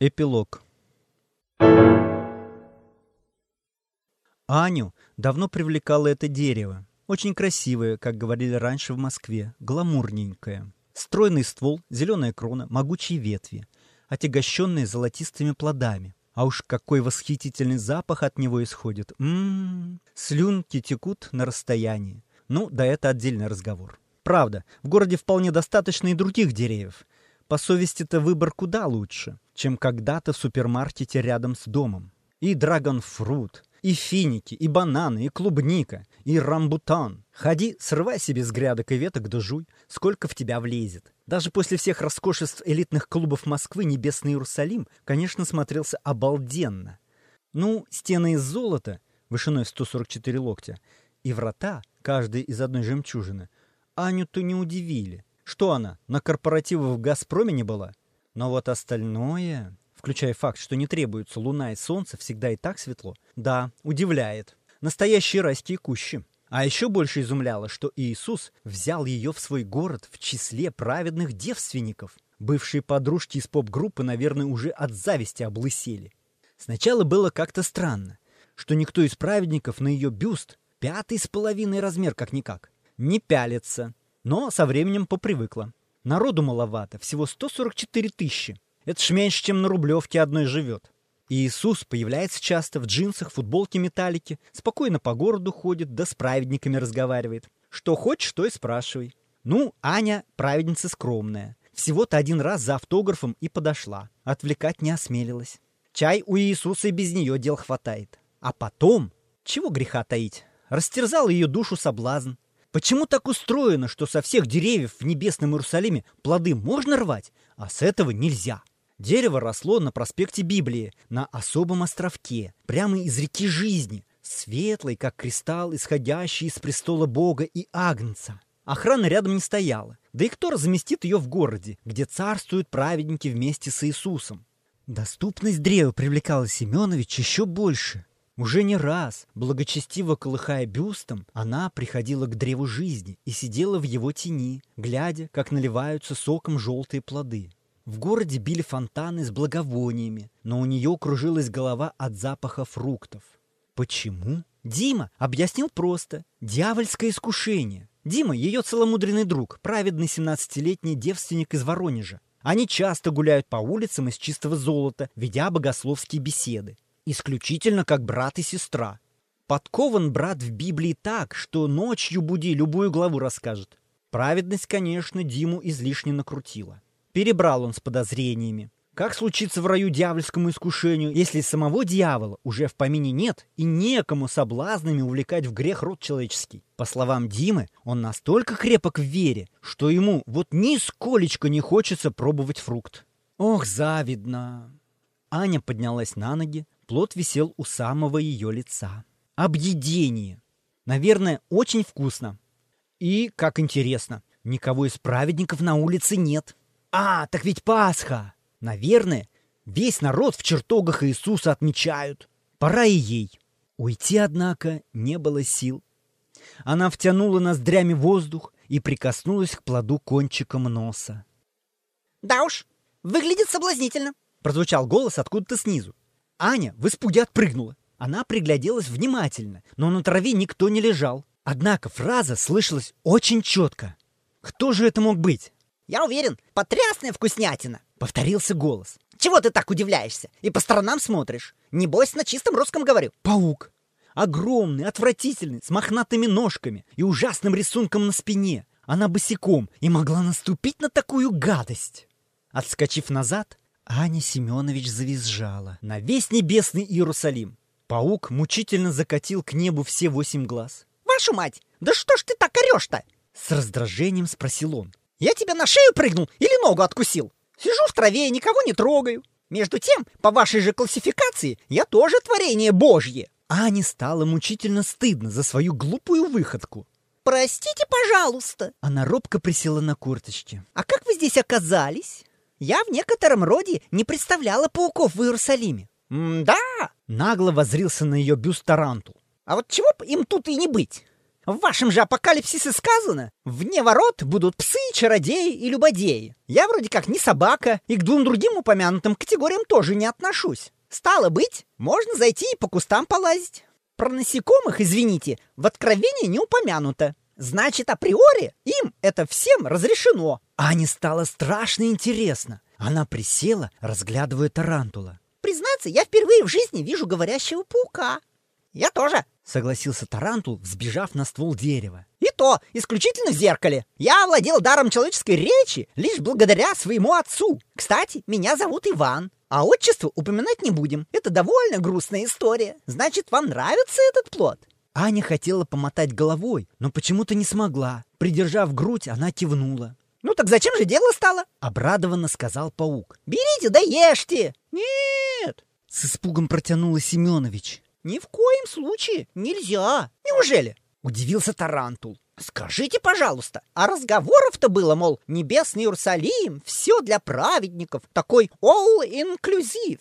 Эпилог Аню давно привлекало это дерево. Очень красивое, как говорили раньше в Москве, гламурненькое. Стройный ствол, зеленая крона, могучие ветви, отягощенные золотистыми плодами. А уж какой восхитительный запах от него исходит. Ммм, слюнки текут на расстоянии. Ну, да это отдельный разговор. Правда, в городе вполне достаточно и других деревьев. По совести-то выбор куда лучше, чем когда-то в супермаркете рядом с домом. И драгонфрут, и финики, и бананы, и клубника, и рамбутан. Ходи, срывай себе с грядок и веток да жуй, сколько в тебя влезет. Даже после всех роскошеств элитных клубов Москвы Небесный Иерусалим, конечно, смотрелся обалденно. Ну, стены из золота, вышиной в 144 локтя, и врата, каждый из одной жемчужины, Аню-то не удивили. Что она, на корпоративах в «Газпроме» не была? Но вот остальное включая факт, что не требуются луна и солнце, всегда и так светло, да, удивляет. Настоящие райские кущи. А еще больше изумляло, что Иисус взял ее в свой город в числе праведных девственников. Бывшие подружки из поп-группы, наверное, уже от зависти облысели. Сначала было как-то странно, что никто из праведников на ее бюст, пятый с половиной размер как-никак, не пялится. Но со временем попривыкла. Народу маловато, всего 144 тысячи. Это ж меньше, чем на Рублевке одной живет. Иисус появляется часто в джинсах, футболке металлике, спокойно по городу ходит, да с праведниками разговаривает. Что хочешь, то и спрашивай. Ну, Аня праведница скромная. Всего-то один раз за автографом и подошла. Отвлекать не осмелилась. Чай у Иисуса и без нее дел хватает. А потом, чего греха таить, растерзал ее душу соблазн. Почему так устроено, что со всех деревьев в небесном Иерусалиме плоды можно рвать, а с этого нельзя? Дерево росло на проспекте Библии, на особом островке, прямо из реки жизни, светлой, как кристалл, исходящий из престола Бога и Агнца. Охрана рядом не стояла. Да и кто разместит ее в городе, где царствуют праведники вместе с Иисусом? Доступность древа привлекала Семенович еще больше. Уже не раз, благочестиво колыхая бюстом, она приходила к древу жизни и сидела в его тени, глядя, как наливаются соком желтые плоды. В городе били фонтаны с благовониями, но у нее кружилась голова от запаха фруктов. Почему? Дима объяснил просто. Дьявольское искушение. Дима – ее целомудренный друг, праведный 17-летний девственник из Воронежа. Они часто гуляют по улицам из чистого золота, ведя богословские беседы. Исключительно как брат и сестра. Подкован брат в Библии так, что ночью буди любую главу расскажет. Праведность, конечно, Диму излишне накрутила. Перебрал он с подозрениями. Как случится в раю дьявольскому искушению, если самого дьявола уже в помине нет и некому соблазнами увлекать в грех род человеческий? По словам Димы, он настолько крепок в вере, что ему вот нисколечко не хочется пробовать фрукт. Ох, завидно! Аня поднялась на ноги, плод висел у самого ее лица. Объедение! Наверное, очень вкусно. И, как интересно, никого из праведников на улице нет. А, так ведь Пасха! Наверное, весь народ в чертогах Иисуса отмечают. Пора и ей. Уйти, однако, не было сил. Она втянула ноздрями воздух и прикоснулась к плоду кончиком носа. «Да уж, выглядит соблазнительно», — прозвучал голос откуда-то снизу. Аня в испуге отпрыгнула. Она пригляделась внимательно, но на траве никто не лежал. Однако фраза слышалась очень четко. Кто же это мог быть? Я уверен, потрясная вкуснятина!» — повторился голос. «Чего ты так удивляешься и по сторонам смотришь? Небось, на чистом русском говорю». Паук. Огромный, отвратительный, с мохнатыми ножками и ужасным рисунком на спине. Она босиком и могла наступить на такую гадость. Отскочив назад, Аня Семенович завизжала на весь небесный Иерусалим. Паук мучительно закатил к небу все восемь глаз. «Вашу мать! Да что ж ты так орешь-то?» С раздражением спросил он. Я тебе на шею прыгнул или ногу откусил? Сижу в траве и никого не трогаю. Между тем, по вашей же классификации, я тоже творение Божье. Ане стало мучительно стыдно за свою глупую выходку. «Простите, пожалуйста!» Она робко присела на курточке. «А как вы здесь оказались? Я в некотором роде не представляла пауков в Иерусалиме». «М-да!» Нагло воззрился на ее бюст тарантул. «А вот чего б им тут и не быть? В вашем же апокалипсисе сказано, вне ворот будут псы, чародеи и любодеи. Я вроде как не собака, и к двум другим упомянутым категориям тоже не отношусь. Стало быть, можно зайти и по кустам полазить. Про насекомых, извините, в откровении не упомянуто. Значит, априори им это всем разрешено. Ане стало страшно интересно. Она присела, разглядывая тарантула. Признаться, я впервые в жизни вижу говорящего паука. Я тоже, согласился тарантул, взбежав на ствол дерева. И то исключительно в зеркале. Я овладел даром человеческой речи лишь благодаря своему отцу. Кстати, меня зовут Иван. А отчество упоминать не будем. Это довольно грустная история. Значит, вам нравится этот плод? Аня хотела помотать головой, но почему-то не смогла. Придержав грудь, она кивнула. «Ну так зачем же дело стало?» — обрадованно сказал паук. «Берите да ешьте!» «Нет!» — с испугом протянула Семенович. «Ни в коем случае нельзя! Неужели?» — удивился Тарантул. «Скажите, пожалуйста, а разговоров-то было, мол, небесный Иерусалим, все для праведников, такой all-inclusive,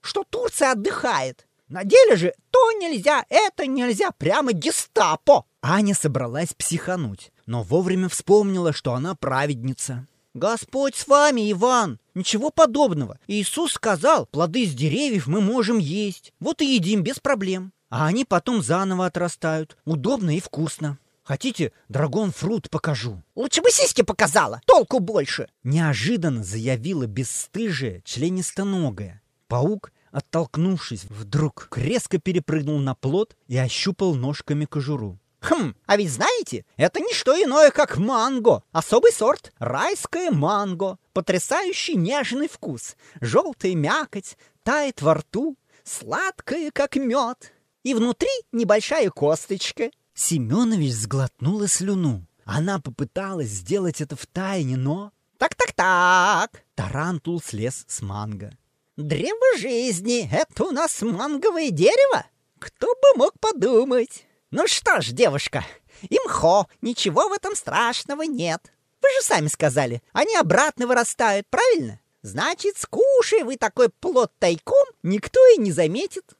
что Турция отдыхает. На деле же то нельзя, это нельзя, прямо гестапо!» Аня собралась психануть но вовремя вспомнила, что она праведница. «Господь с вами, Иван! Ничего подобного. Иисус сказал, плоды с деревьев мы можем есть. Вот и едим без проблем. А они потом заново отрастают. Удобно и вкусно. Хотите, драгон-фрут покажу?» «Лучше бы сиськи показала, толку больше!» Неожиданно заявила бесстыжая, членистоногая. Паук, оттолкнувшись, вдруг резко перепрыгнул на плот и ощупал ножками кожуру. Хм, а ведь знаете, это не что иное, как манго. Особый сорт – райское манго. Потрясающий нежный вкус. Желтая мякоть, тает во рту, сладкая, как мед. И внутри небольшая косточка. Семенович сглотнула слюну. Она попыталась сделать это в тайне, но... Так-так-так! Тарантул слез с манго. Древо жизни — это у нас манговое дерево? Кто бы мог подумать? Ну что ж, девушка, имхо, ничего в этом страшного нет. Вы же сами сказали, они обратно вырастают, правильно? Значит, скушай вы такой плод тайком, никто и не заметит.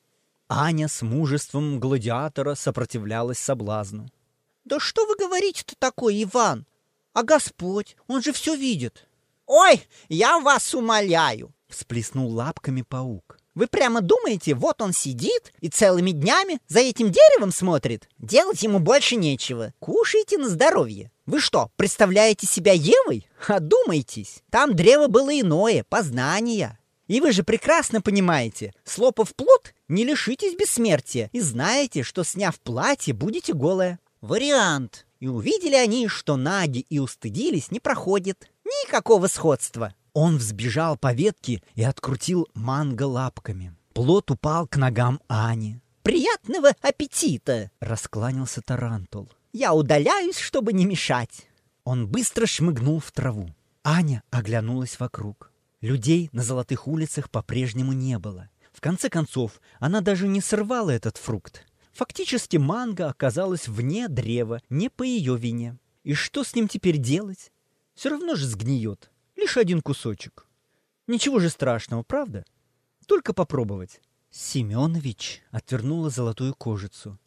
Аня с мужеством гладиатора сопротивлялась соблазну. Да что вы говорите-то такое, Иван? А Господь, он же все видит. Ой, я вас умоляю, всплеснул лапками паук. Вы прямо думаете, вот он сидит и целыми днями за этим деревом смотрит? Делать ему больше нечего. Кушайте на здоровье. Вы что, представляете себя Евой? Одумайтесь. Там древо было иное, познание. И вы же прекрасно понимаете, слопав плод, не лишитесь бессмертия и знаете, что, сняв платье, будете голая. Вариант. И увидели они, что наги и устыдились, не проходит. Никакого сходства. Он взбежал по ветке и открутил манго лапками. Плод упал к ногам Ани. «Приятного аппетита!» — раскланялся Тарантул. «Я удаляюсь, чтобы не мешать!» Он быстро шмыгнул в траву. Аня оглянулась вокруг. Людей на золотых улицах по-прежнему не было. В конце концов, она даже не сорвала этот фрукт. Фактически манго оказалась вне древа, не по ее вине. И что с ним теперь делать? Все равно же сгниет. Лишь один кусочек. Ничего же страшного, правда? Только попробовать. Семенович отвернула золотую кожицу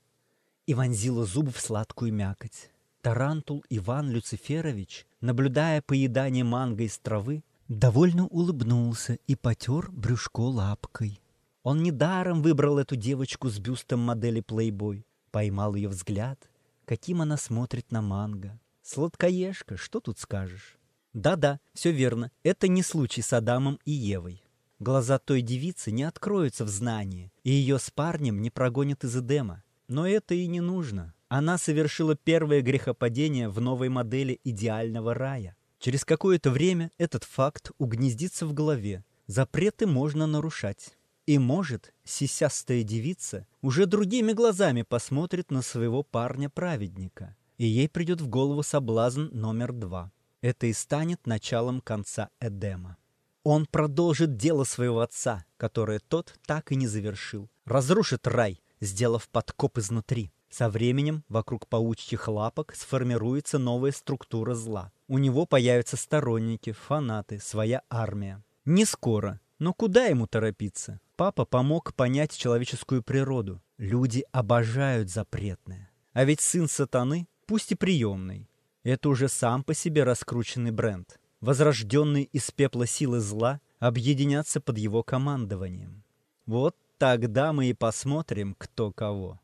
и вонзила зубы в сладкую мякоть. Тарантул Иван Люциферович, наблюдая поедание манго из травы, довольно улыбнулся и потер брюшко лапкой. Он недаром выбрал эту девочку с бюстом модели Playboy, поймал ее взгляд, каким она смотрит на манго. Сладкоежка, что тут скажешь? Да-да, все верно, это не случай с Адамом и Евой. Глаза той девицы не откроются в знании, и ее с парнем не прогонят из Эдема. Но это и не нужно. Она совершила первое грехопадение в новой модели идеального рая. Через какое-то время этот факт угнездится в голове. Запреты можно нарушать. И может, сисястая девица уже другими глазами посмотрит на своего парня-праведника. И ей придет в голову соблазн номер два. Это и станет началом конца Эдема. Он продолжит дело своего отца, которое тот так и не завершил. Разрушит рай, сделав подкоп изнутри. Со временем вокруг паучьих лапок сформируется новая структура зла. У него появятся сторонники, фанаты, своя армия. Не скоро, но куда ему торопиться? Папа помог понять человеческую природу. Люди обожают запретное. А ведь сын сатаны, пусть и приемный, это уже сам по себе раскрученный бренд. Возрожденный из пепла силы зла объединятся под его командованием. Вот тогда мы и посмотрим, кто кого.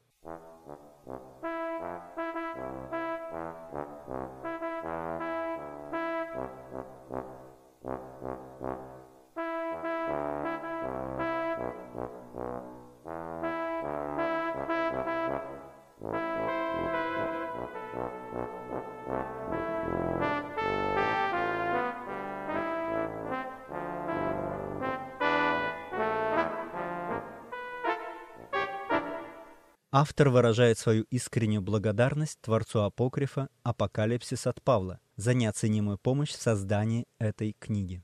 Автор выражает свою искреннюю благодарность Творцу Апокрифа «Апокалипсис от Павла» за неоценимую помощь в создании этой книги.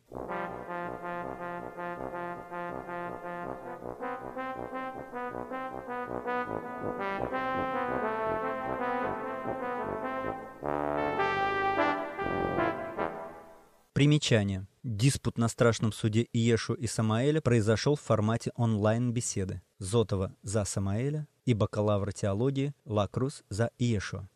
Примечание. Диспут на страшном суде Иешу и Самаэля произошел в формате онлайн-беседы. Зотова за Самаэля и бакалавра теологии Лакрус за Иешуа.